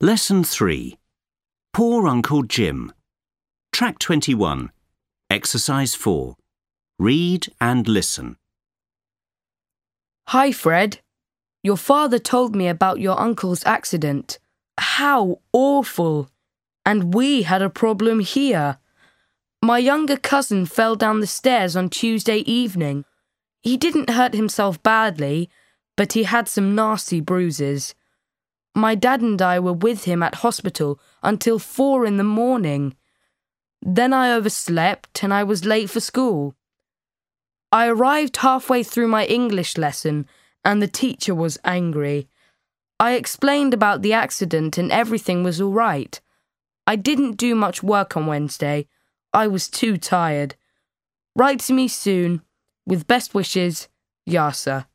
Lesson 3 Poor Uncle Jim. Track 21. Exercise 4. Read and listen. Hi, Fred. Your father told me about your uncle's accident. How awful! And we had a problem here. My younger cousin fell down the stairs on Tuesday evening. He didn't hurt himself badly, but he had some nasty bruises. My dad and I were with him at hospital until four in the morning. Then I overslept and I was late for school. I arrived halfway through my English lesson and the teacher was angry. I explained about the accident and everything was all right. I didn't do much work on Wednesday. I was too tired. Write to me soon. With best wishes, Yasa.